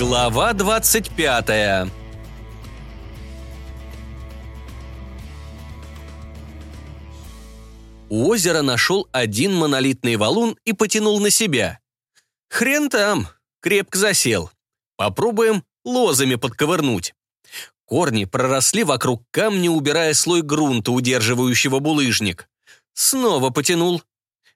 Глава 25 У озера нашел один монолитный валун и потянул на себя. Хрен там, крепко засел. Попробуем лозами подковырнуть. Корни проросли вокруг камня, убирая слой грунта, удерживающего булыжник. Снова потянул.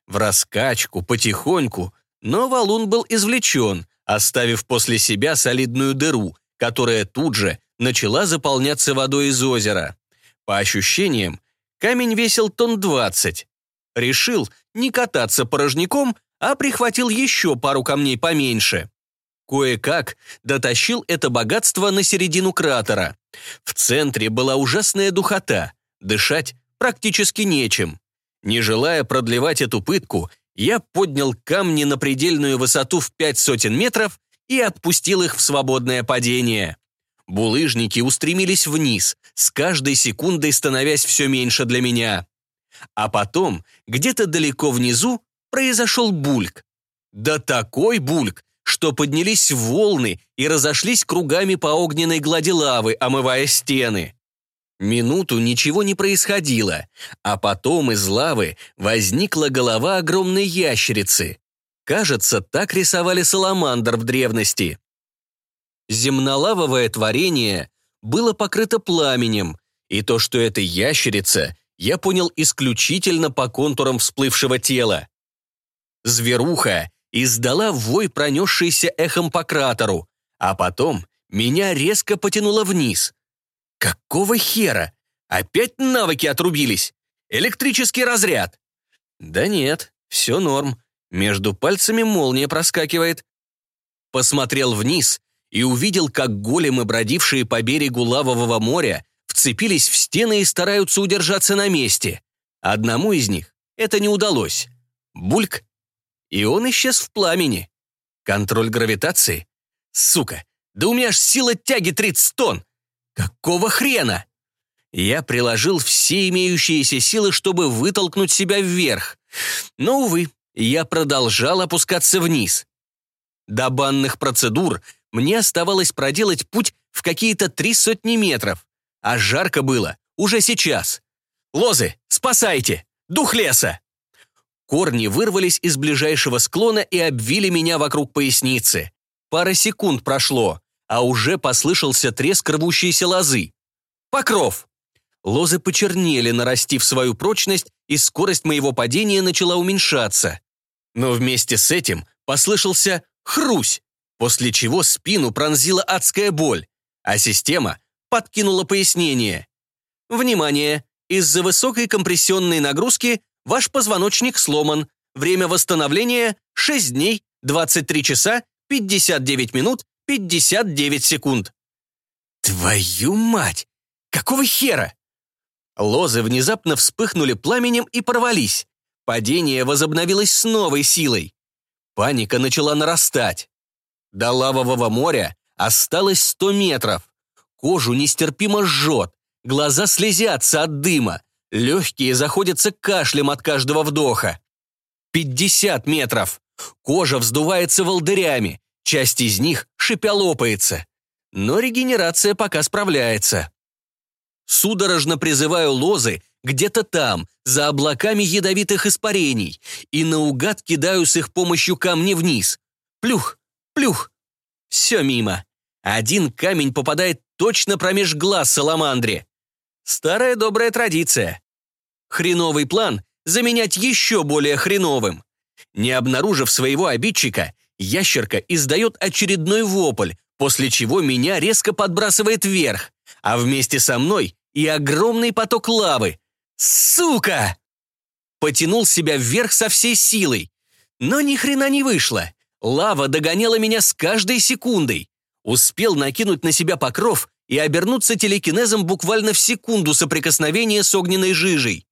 В раскачку, потихоньку, но валун был извлечен, оставив после себя солидную дыру, которая тут же начала заполняться водой из озера. По ощущениям, камень весил тонн двадцать. Решил не кататься порожняком, а прихватил еще пару камней поменьше. Кое-как дотащил это богатство на середину кратера. В центре была ужасная духота, дышать практически нечем. Не желая продлевать эту пытку, я поднял камни на предельную высоту в пять сотен метров и отпустил их в свободное падение. Булыжники устремились вниз, с каждой секундой становясь все меньше для меня. А потом, где-то далеко внизу, произошел бульк. Да такой бульк, что поднялись волны и разошлись кругами по огненной глади лавы, омывая стены. Минуту ничего не происходило, а потом из лавы возникла голова огромной ящерицы. Кажется, так рисовали саламандр в древности. Земнолавовое творение было покрыто пламенем, и то, что это ящерица, я понял исключительно по контурам всплывшего тела. Зверуха издала вой, пронесшийся эхом по кратеру, а потом меня резко потянуло вниз. Какого хера? Опять навыки отрубились? Электрический разряд? Да нет, все норм. Между пальцами молния проскакивает. Посмотрел вниз и увидел, как големы, бродившие по берегу лавового моря, вцепились в стены и стараются удержаться на месте. Одному из них это не удалось. Бульк. И он исчез в пламени. Контроль гравитации? Сука, да у меня аж сила тяги 30 тонн. Какого хрена? Я приложил все имеющиеся силы, чтобы вытолкнуть себя вверх. Но, увы, я продолжал опускаться вниз. До банных процедур мне оставалось проделать путь в какие-то три сотни метров, а жарко было уже сейчас. «Лозы, спасайте! Дух леса!» Корни вырвались из ближайшего склона и обвили меня вокруг поясницы. Пара секунд прошло, а уже послышался треск рвущейся лозы. «Покров!» Лозы почернели, нарастив свою прочность, и скорость моего падения начала уменьшаться. Но вместе с этим послышался хрусь, после чего спину пронзила адская боль, а система подкинула пояснение. Внимание! Из-за высокой компрессионной нагрузки ваш позвоночник сломан. Время восстановления 6 дней, 23 часа, 59 минут, 59 секунд. Твою мать! Какого хера? Лозы внезапно вспыхнули пламенем и порвались. Падение возобновилось с новой силой. Паника начала нарастать. До лавового моря осталось 100 метров. Кожу нестерпимо жжет, глаза слезятся от дыма, легкие заходятся кашлем от каждого вдоха. 50 метров. Кожа вздувается волдырями, часть из них шипя лопается. Но регенерация пока справляется. Судорожно призываю лозы где-то там, за облаками ядовитых испарений, и наугад кидаю с их помощью камни вниз. Плюх, плюх. Все мимо. Один камень попадает точно промеж глаз саламандре. Старая добрая традиция. Хреновый план — заменять еще более хреновым. Не обнаружив своего обидчика, ящерка издает очередной вопль, после чего меня резко подбрасывает вверх, а вместе со мной и огромный поток лавы. Сука! Потянул себя вверх со всей силой. Но ни хрена не вышло. Лава догоняла меня с каждой секундой. Успел накинуть на себя покров и обернуться телекинезом буквально в секунду соприкосновения с огненной жижей.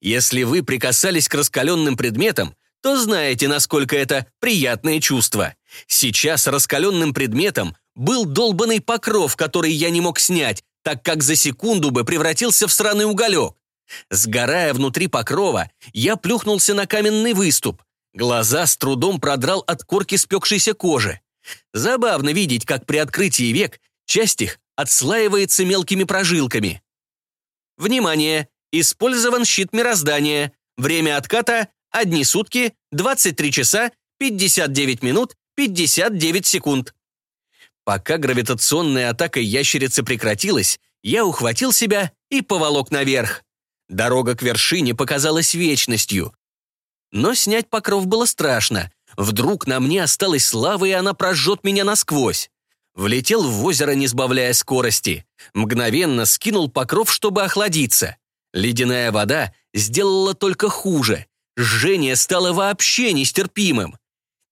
Если вы прикасались к раскаленным предметам, то знаете, насколько это приятное чувство. Сейчас раскаленным предметом был долбанный покров, который я не мог снять, так как за секунду бы превратился в сраный уголек. Сгорая внутри покрова, я плюхнулся на каменный выступ. Глаза с трудом продрал от корки спекшейся кожи. Забавно видеть, как при открытии век часть их отслаивается мелкими прожилками. Внимание! Использован щит мироздания. Время отката – одни сутки, 23 часа, 59 минут, 59 секунд. Пока гравитационная атака ящерицы прекратилась, я ухватил себя и поволок наверх. Дорога к вершине показалась вечностью. Но снять покров было страшно. Вдруг на мне осталась слава, и она прожжет меня насквозь. Влетел в озеро, не сбавляя скорости. Мгновенно скинул покров, чтобы охладиться. Ледяная вода сделала только хуже. Жжение стало вообще нестерпимым.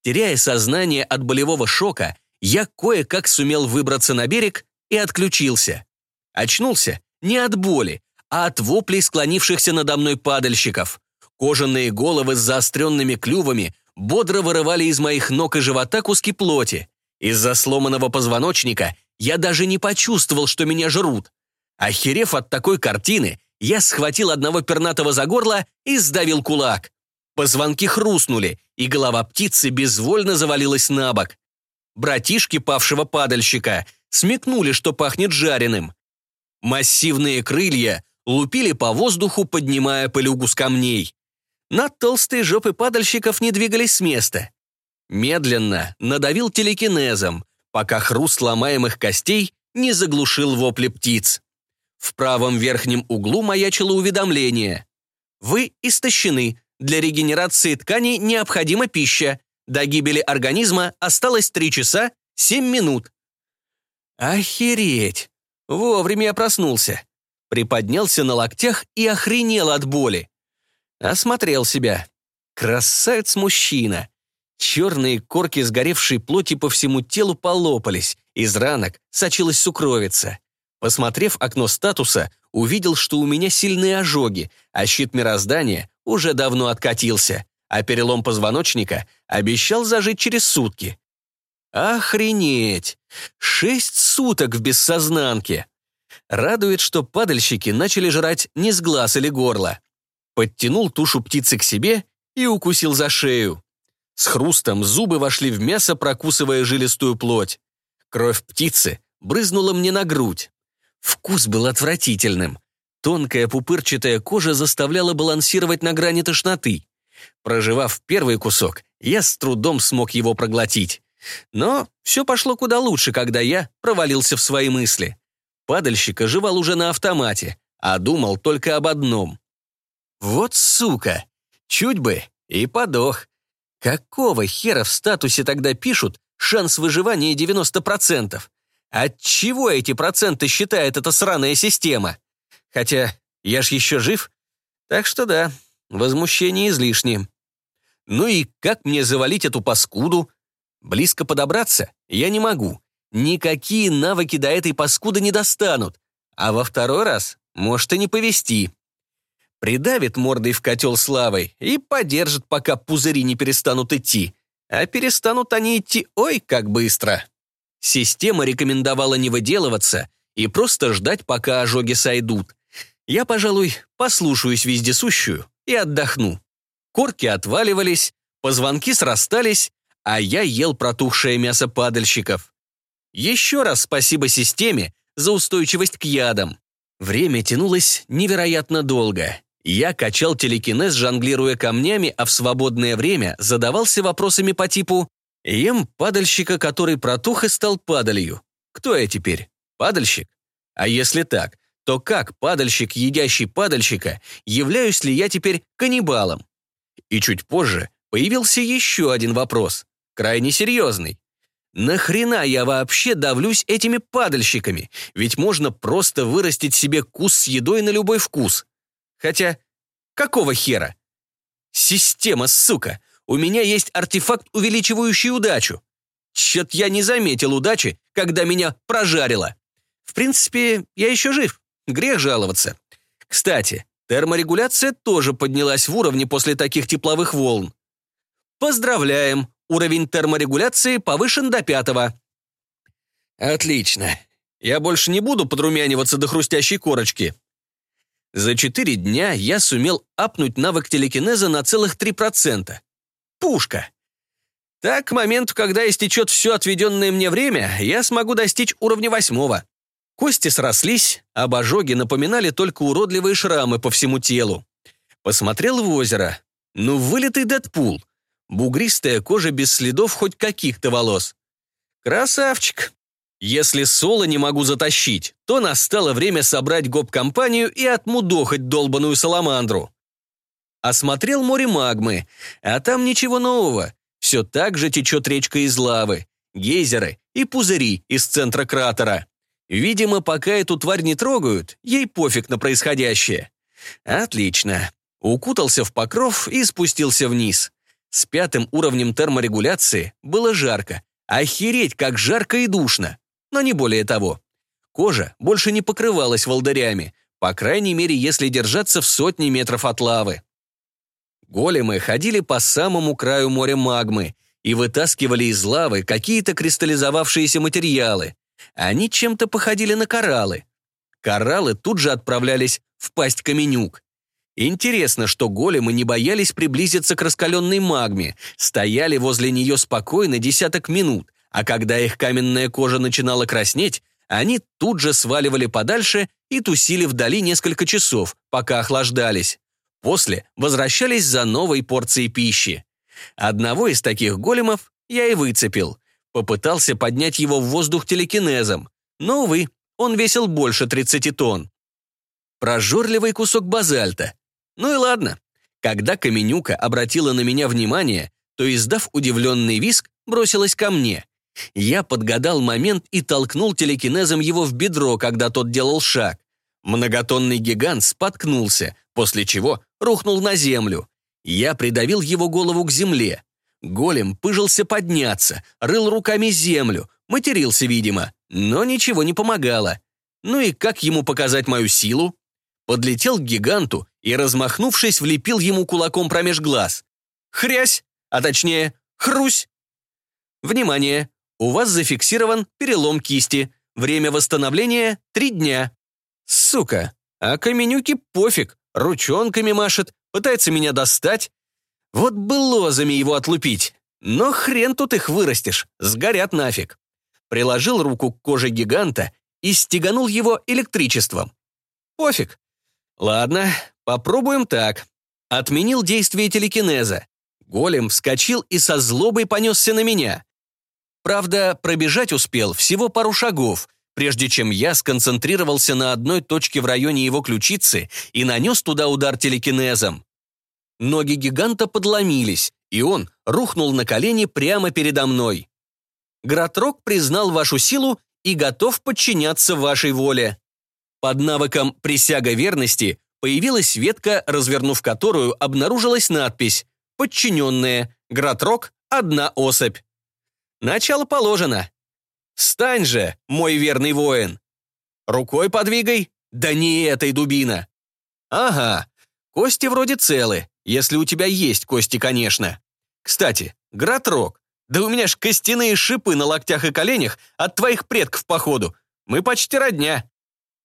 Теряя сознание от болевого шока, я кое-как сумел выбраться на берег и отключился. Очнулся не от боли, а от воплей склонившихся надо мной падальщиков. Кожаные головы с заостренными клювами бодро вырывали из моих ног и живота куски плоти. Из-за сломанного позвоночника я даже не почувствовал, что меня жрут. Охерев от такой картины, я схватил одного пернатого за горло и сдавил кулак. Позвонки хрустнули, и голова птицы безвольно завалилась на бок. Братишки павшего падальщика смекнули, что пахнет жареным. Массивные крылья лупили по воздуху, поднимая пылюгу с камней. На толстые жопы падальщиков не двигались с места. Медленно надавил телекинезом, пока хруст ломаемых костей не заглушил вопли птиц. В правом верхнем углу маячило уведомление. Вы истощены. Для регенерации тканей необходима пища. До гибели организма осталось 3 часа 7 минут. Охереть! Вовремя я проснулся. Приподнялся на локтях и охренел от боли. Осмотрел себя. Красавец-мужчина. Черные корки сгоревшей плоти по всему телу полопались, из ранок сочилась сукровица. Посмотрев окно статуса, увидел, что у меня сильные ожоги, а щит мироздания уже давно откатился, а перелом позвоночника обещал зажить через сутки. Охренеть! Шесть суток в бессознанке! Радует, что падальщики начали жрать не с глаз или горла. Подтянул тушу птицы к себе и укусил за шею. С хрустом зубы вошли в мясо, прокусывая жилистую плоть. Кровь птицы брызнула мне на грудь. Вкус был отвратительным. Тонкая пупырчатая кожа заставляла балансировать на грани тошноты. Проживав первый кусок, я с трудом смог его проглотить. Но все пошло куда лучше, когда я провалился в свои мысли. Падальщик оживал уже на автомате, а думал только об одном. Вот сука! Чуть бы и подох. Какого хера в статусе тогда пишут шанс выживания 90%? От чего эти проценты считает эта сраная система? Хотя я ж еще жив. Так что да, возмущение излишнее. Ну и как мне завалить эту паскуду? Близко подобраться я не могу. Никакие навыки до этой паскуды не достанут. А во второй раз может и не повести. Придавит мордой в котел славой и подержит, пока пузыри не перестанут идти. А перестанут они идти ой как быстро. Система рекомендовала не выделываться и просто ждать, пока ожоги сойдут. Я, пожалуй, послушаюсь вездесущую и отдохну. Корки отваливались, позвонки срастались, а я ел протухшее мясо падальщиков. Еще раз спасибо системе за устойчивость к ядам. Время тянулось невероятно долго. Я качал телекинез, жонглируя камнями, а в свободное время задавался вопросами по типу Ем падальщика, который протух и стал падалью. Кто я теперь? Падальщик? А если так, то как падальщик, едящий падальщика, являюсь ли я теперь каннибалом? И чуть позже появился еще один вопрос, крайне серьезный. Нахрена я вообще давлюсь этими падальщиками? Ведь можно просто вырастить себе кус с едой на любой вкус. Хотя, какого хера? Система, сука! У меня есть артефакт, увеличивающий удачу. Чет я не заметил удачи, когда меня прожарило. В принципе, я еще жив. Грех жаловаться. Кстати, терморегуляция тоже поднялась в уровне после таких тепловых волн. Поздравляем, уровень терморегуляции повышен до пятого. Отлично. Я больше не буду подрумяниваться до хрустящей корочки. За четыре дня я сумел апнуть навык телекинеза на целых три процента. Пушка. Так, к моменту, когда истечет все отведенное мне время, я смогу достичь уровня восьмого. Кости срослись, об ожоге напоминали только уродливые шрамы по всему телу. Посмотрел в озеро. Ну, вылитый Дэдпул. Бугристая кожа без следов хоть каких-то волос. Красавчик. Если соло не могу затащить, то настало время собрать гоп-компанию и отмудохать долбаную саламандру. Осмотрел море магмы, а там ничего нового. Все так же течет речка из лавы, гейзеры и пузыри из центра кратера. Видимо, пока эту тварь не трогают, ей пофиг на происходящее. Отлично. Укутался в покров и спустился вниз. С пятым уровнем терморегуляции было жарко. Охереть, как жарко и душно. Но не более того. Кожа больше не покрывалась волдырями, по крайней мере, если держаться в сотни метров от лавы. Големы ходили по самому краю моря магмы и вытаскивали из лавы какие-то кристаллизовавшиеся материалы. Они чем-то походили на кораллы. Кораллы тут же отправлялись в пасть каменюк. Интересно, что големы не боялись приблизиться к раскаленной магме, стояли возле нее спокойно десяток минут, а когда их каменная кожа начинала краснеть, они тут же сваливали подальше и тусили вдали несколько часов, пока охлаждались. После возвращались за новой порцией пищи. Одного из таких големов я и выцепил. Попытался поднять его в воздух телекинезом, но, увы, он весил больше 30 тонн. Прожорливый кусок базальта. Ну и ладно. Когда Каменюка обратила на меня внимание, то, издав удивленный виск, бросилась ко мне. Я подгадал момент и толкнул телекинезом его в бедро, когда тот делал шаг. Многотонный гигант споткнулся, после чего рухнул на землю. Я придавил его голову к земле. Голем пыжился подняться, рыл руками землю, матерился, видимо, но ничего не помогало. Ну и как ему показать мою силу? Подлетел к гиганту и, размахнувшись, влепил ему кулаком промеж глаз. Хрясь, а точнее, хрусь. Внимание! У вас зафиксирован перелом кисти. Время восстановления — три дня. Сука, а Каменюки пофиг, ручонками машет, пытается меня достать. Вот бы лозами его отлупить. Но хрен тут их вырастешь, сгорят нафиг. Приложил руку к коже гиганта и стеганул его электричеством. Пофиг. Ладно, попробуем так. Отменил действие телекинеза. Голем вскочил и со злобой понесся на меня. Правда, пробежать успел всего пару шагов, прежде чем я сконцентрировался на одной точке в районе его ключицы и нанес туда удар телекинезом. Ноги гиганта подломились, и он рухнул на колени прямо передо мной. Гратрок признал вашу силу и готов подчиняться вашей воле. Под навыком «Присяга верности» появилась ветка, развернув которую обнаружилась надпись «Подчиненные. Гратрок. Одна особь». Начало положено. Встань же, мой верный воин. Рукой подвигай. Да не этой дубина. Ага, кости вроде целы, если у тебя есть кости, конечно. Кстати, Гратрок, да у меня ж костяные шипы на локтях и коленях от твоих предков, походу. Мы почти родня.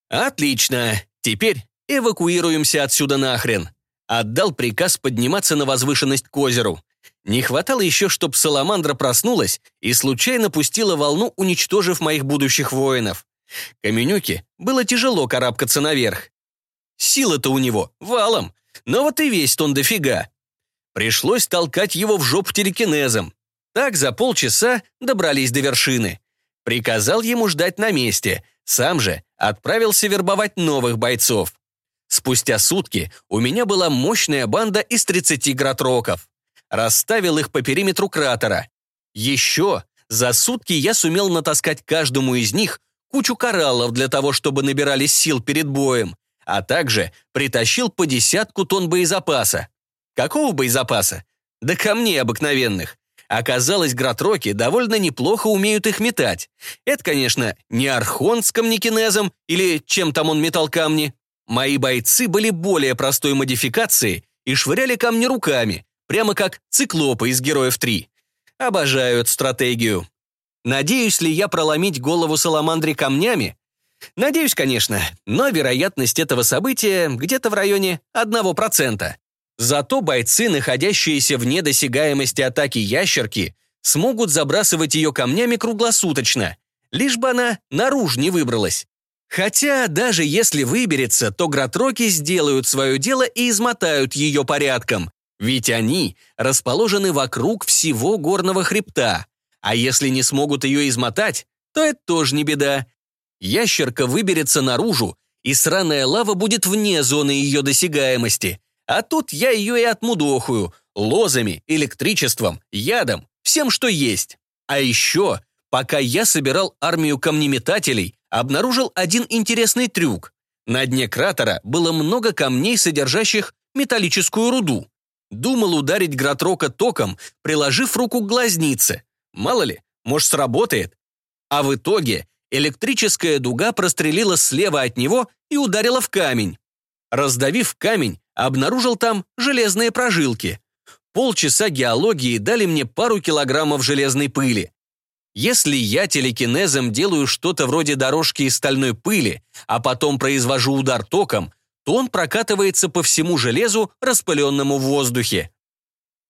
Отлично. Теперь эвакуируемся отсюда нахрен. Отдал приказ подниматься на возвышенность к озеру. Не хватало еще, чтоб Саламандра проснулась и случайно пустила волну, уничтожив моих будущих воинов. Каменюке было тяжело карабкаться наверх. Сила-то у него валом, но вот и весь он дофига. Пришлось толкать его в жопу телекинезом. Так за полчаса добрались до вершины. Приказал ему ждать на месте, сам же отправился вербовать новых бойцов. Спустя сутки у меня была мощная банда из 30 гратроков расставил их по периметру кратера. Еще за сутки я сумел натаскать каждому из них кучу кораллов для того, чтобы набирались сил перед боем, а также притащил по десятку тонн боезапаса. Какого боезапаса? Да камней обыкновенных. Оказалось, гратроки довольно неплохо умеют их метать. Это, конечно, не архон с камнекинезом или чем там он метал камни. Мои бойцы были более простой модификацией и швыряли камни руками, Прямо как циклопы из «Героев 3». Обожаю эту стратегию. Надеюсь ли я проломить голову Саламандре камнями? Надеюсь, конечно, но вероятность этого события где-то в районе 1%. Зато бойцы, находящиеся вне досягаемости атаки ящерки, смогут забрасывать ее камнями круглосуточно, лишь бы она наружу не выбралась. Хотя, даже если выберется, то гратроки сделают свое дело и измотают ее порядком, ведь они расположены вокруг всего горного хребта. А если не смогут ее измотать, то это тоже не беда. Ящерка выберется наружу, и сраная лава будет вне зоны ее досягаемости. А тут я ее и отмудохаю, лозами, электричеством, ядом, всем, что есть. А еще, пока я собирал армию камнеметателей, обнаружил один интересный трюк. На дне кратера было много камней, содержащих металлическую руду. Думал ударить Гратрока током, приложив руку к глазнице. Мало ли, может, сработает. А в итоге электрическая дуга прострелила слева от него и ударила в камень. Раздавив камень, обнаружил там железные прожилки. Полчаса геологии дали мне пару килограммов железной пыли. Если я телекинезом делаю что-то вроде дорожки из стальной пыли, а потом произвожу удар током, он прокатывается по всему железу, распыленному в воздухе.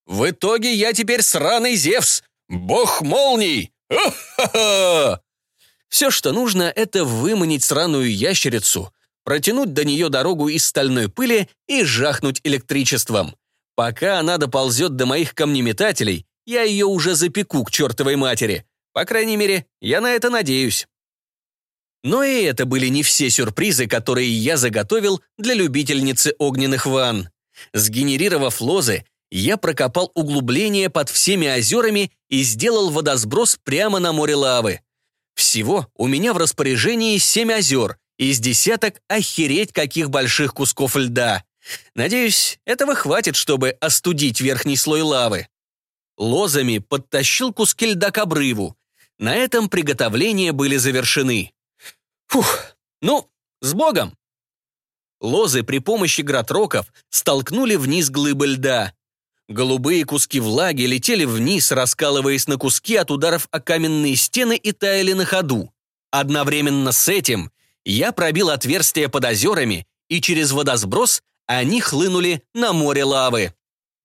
В итоге я теперь сраный Зевс, бог молний! Все, что нужно, это выманить сраную ящерицу, протянуть до нее дорогу из стальной пыли и жахнуть электричеством. Пока она доползет до моих камнеметателей, я ее уже запеку к чертовой матери. По крайней мере, я на это надеюсь. Но и это были не все сюрпризы, которые я заготовил для любительницы огненных ванн. Сгенерировав лозы, я прокопал углубление под всеми озерами и сделал водосброс прямо на море лавы. Всего у меня в распоряжении семь озер, из десяток охереть каких больших кусков льда. Надеюсь, этого хватит, чтобы остудить верхний слой лавы. Лозами подтащил куски льда к обрыву. На этом приготовления были завершены. Фух, ну, с Богом! Лозы при помощи гратроков столкнули вниз глыбы льда. Голубые куски влаги летели вниз, раскалываясь на куски от ударов о каменные стены и таяли на ходу. Одновременно с этим я пробил отверстия под озерами, и через водосброс они хлынули на море лавы.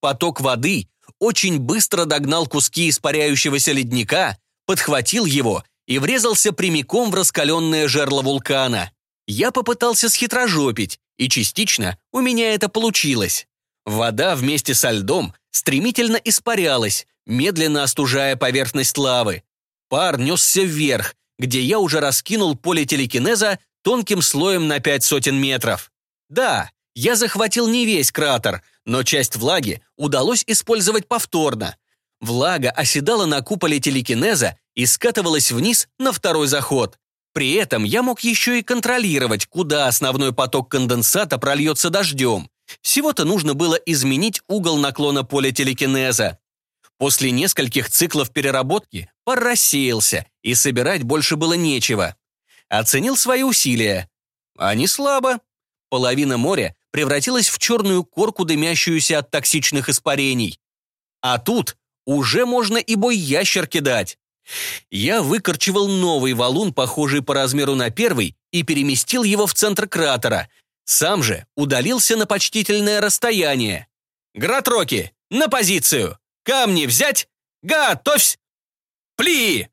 Поток воды очень быстро догнал куски испаряющегося ледника, подхватил его и врезался прямиком в раскаленное жерло вулкана. Я попытался схитрожопить, и частично у меня это получилось. Вода вместе со льдом стремительно испарялась, медленно остужая поверхность лавы. Пар несся вверх, где я уже раскинул поле телекинеза тонким слоем на пять сотен метров. Да, я захватил не весь кратер, но часть влаги удалось использовать повторно. Влага оседала на куполе телекинеза и скатывалась вниз на второй заход. При этом я мог еще и контролировать, куда основной поток конденсата прольется дождем. Всего-то нужно было изменить угол наклона поля телекинеза. После нескольких циклов переработки пар рассеялся, и собирать больше было нечего. Оценил свои усилия. А не слабо. Половина моря превратилась в черную корку, дымящуюся от токсичных испарений. А тут уже можно и бой ящер кидать. Я выкорчевал новый валун, похожий по размеру на первый, и переместил его в центр кратера. Сам же удалился на почтительное расстояние. «Гратроки, на позицию! Камни взять! Готовься! Пли!»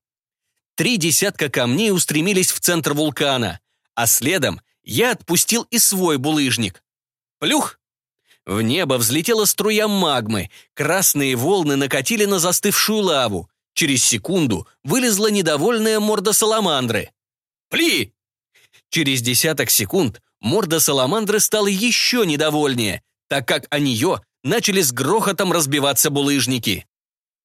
Три десятка камней устремились в центр вулкана, а следом я отпустил и свой булыжник. Плюх! В небо взлетела струя магмы, красные волны накатили на застывшую лаву. Через секунду вылезла недовольная морда саламандры. «Пли!» Через десяток секунд морда саламандры стала еще недовольнее, так как о нее начали с грохотом разбиваться булыжники.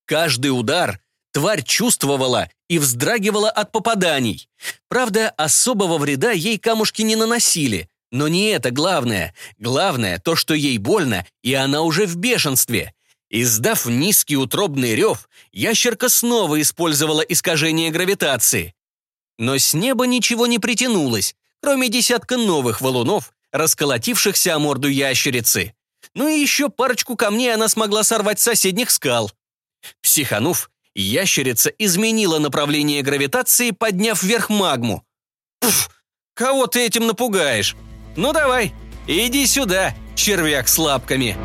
Каждый удар тварь чувствовала и вздрагивала от попаданий. Правда, особого вреда ей камушки не наносили. Но не это главное. Главное то, что ей больно, и она уже в бешенстве. Издав низкий утробный рев, ящерка снова использовала искажение гравитации. Но с неба ничего не притянулось, кроме десятка новых валунов, расколотившихся о морду ящерицы. Ну и еще парочку камней она смогла сорвать с соседних скал. Психанув, ящерица изменила направление гравитации, подняв вверх магму. «Пф, кого ты этим напугаешь? Ну давай, иди сюда, червяк с лапками!»